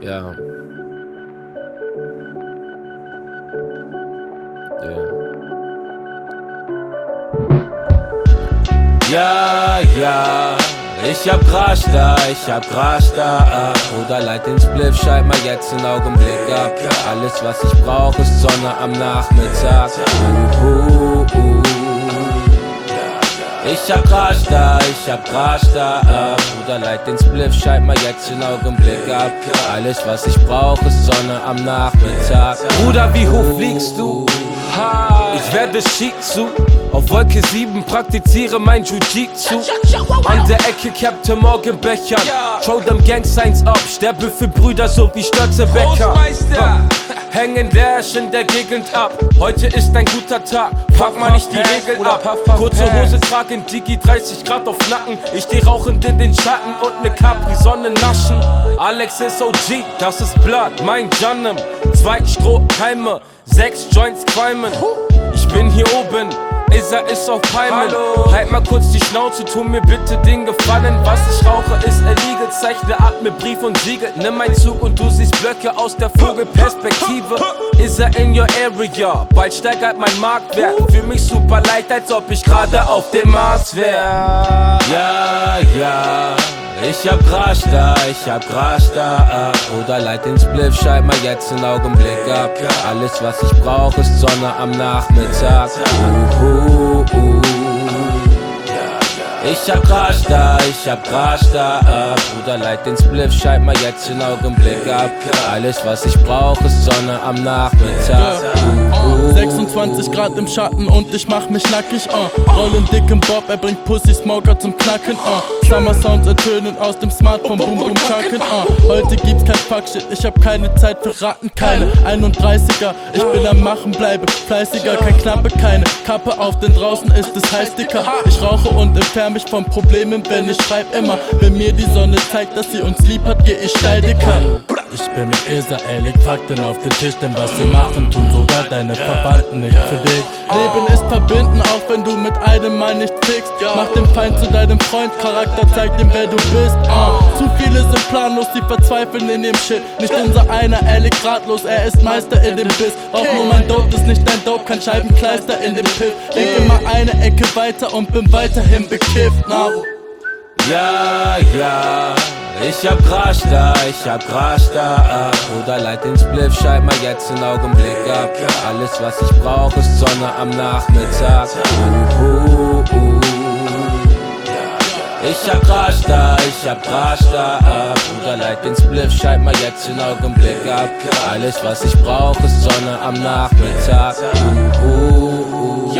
Ja. Ja. Ja, ja, ich hab Crash da, ich hab Crash da. Bruder, leit den Spliff, schalt mal jetzt einen Augenblick ab. Alles, was ich brauch, ist Sonne am Nachmittag. Uh, uh, uh. Ich hab Crash da, ich hab Crash da. Bruder, leit den Spliff, schalt mal jetzt einen Augenblick ab. Alles, was ich brauch, ist Sonne am Nachmittag. Bruder, wie hoch fliegst du? Ich werde Shih Auf Wolke 7 praktiziere mein Jiu-Jitsu. An der Ecke Captain Morgan Bechern. Show them Gang Signs up. Sterbe für Brüder so wie Störzebecker. Hängen Dash in der Gegend ab. Heute ist ein guter Tag. Fuck mal nicht die Regeln ab. Kurze Hose tragen Digi 30 Grad auf Nacken. Ich steh rauchend in den Schatten und ne Capri Sonne naschen. Alex ist OG, das ist Blood, mein Janem. Zwei Strohhalme, sechs Joints qualmen. Ich bin hier oben, Isa ist auf Palmen. Halt mal kurz die Schnauze, tu mir bitte den Gefallen. Was ich rauche ist illegal, zeichne ab mit Brief und Siegel. Nimm mein Zug und du siehst Blöcke aus der Vogelperspektive. Isa in your area, bald steigert mein Marktwert. Fühl mich super leicht, als ob ich gerade auf dem Mars wär. Ja, ja. Ich hab Crash da, ich hab Crash da. Oder leit den Spliff, schalt mal jetzt einen Augenblick ab. Alles, was ich brauch, ist Sonne am Nachmittag. Uh, uh, uh. Ich hab Crash da, ich hab Crash da. Bruder, leit den Spliff, schalt mal jetzt einen Augenblick ab. Alles, was ich brauch, ist Sonne am Nachmittag. Uh, uh. 26 Grad im Schatten und ich mach mich nackig, uh. Rollen dick im Bob, er bringt Pussy Smoker zum Knacken, uh. Summer Sounds ertönen aus dem Smartphone, boom boom chucken, uh. Heute gibt's kein Fuckshit, ich hab keine Zeit für Ratten, keine 31er, ich bin am Machen, bleibe fleißiger, kein Knappe, keine Kappe auf, denn draußen ist es heiß dicker. Ich rauche und entferne mich von Problemen, wenn ich schreib immer. Wenn mir die Sonne zeigt, dass sie uns lieb hat, geh ich steil dicker. Ich bin mit Isa, er legt Fakten auf den Tisch, denn was wir machen, tun sogar deine Verwandten nicht für dich. Leben ist verbinden, auch wenn du mit einem Mal nicht fickst. Mach den Feind zu deinem Freund, Charakter zeigt ihm, wer du bist. Uh. Zu viele sind planlos, die verzweifeln in dem Shit. Nicht unser einer, er liegt ratlos, er ist Meister in dem Biss. Auch nur mein Dope ist nicht dein Dope, kein Scheibenkleister in dem Piff. Denk immer eine Ecke weiter und bin weiterhin bekifft. Na. Ja, ja. Ich hab Crash da, ich hab Crash da. Bruder, leit den Spliff, schalt mal jetzt einen Augenblick ab. Alles, was ich brauch, ist Sonne am Nachmittag. Uh, uh, uh. Ich hab Crash da, ich hab Crash da. Bruder, leit den Spliff, schalt mal jetzt einen Augenblick ab. Alles, was ich brauch, ist Sonne am Nachmittag. Uh, uh, uh.